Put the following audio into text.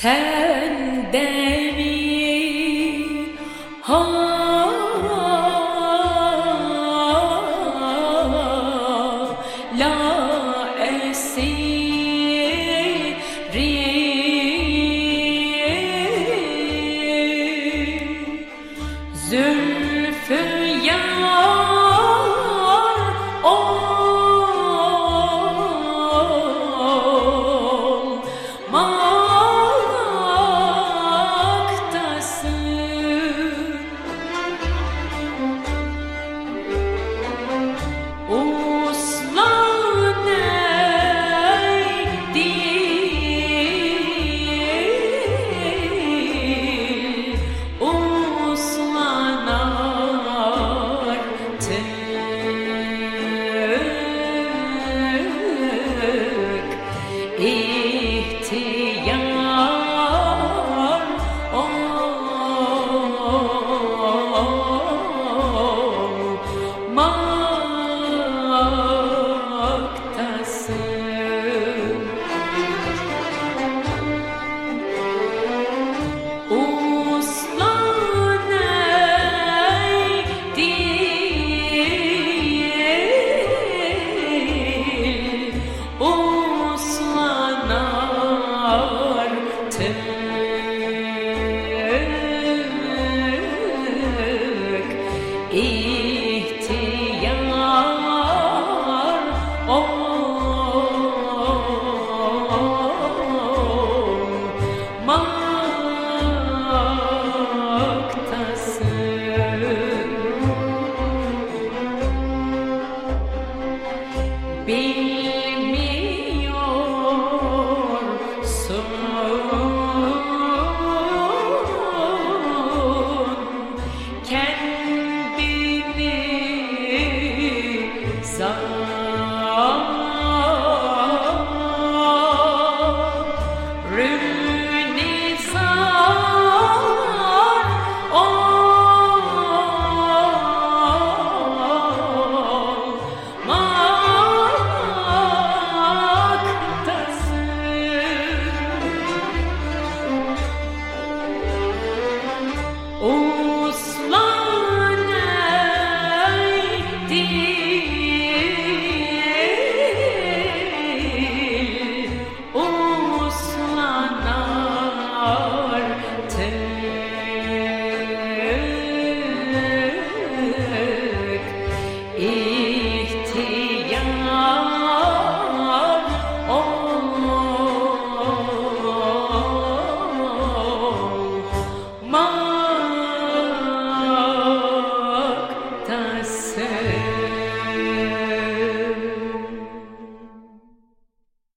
Say ewig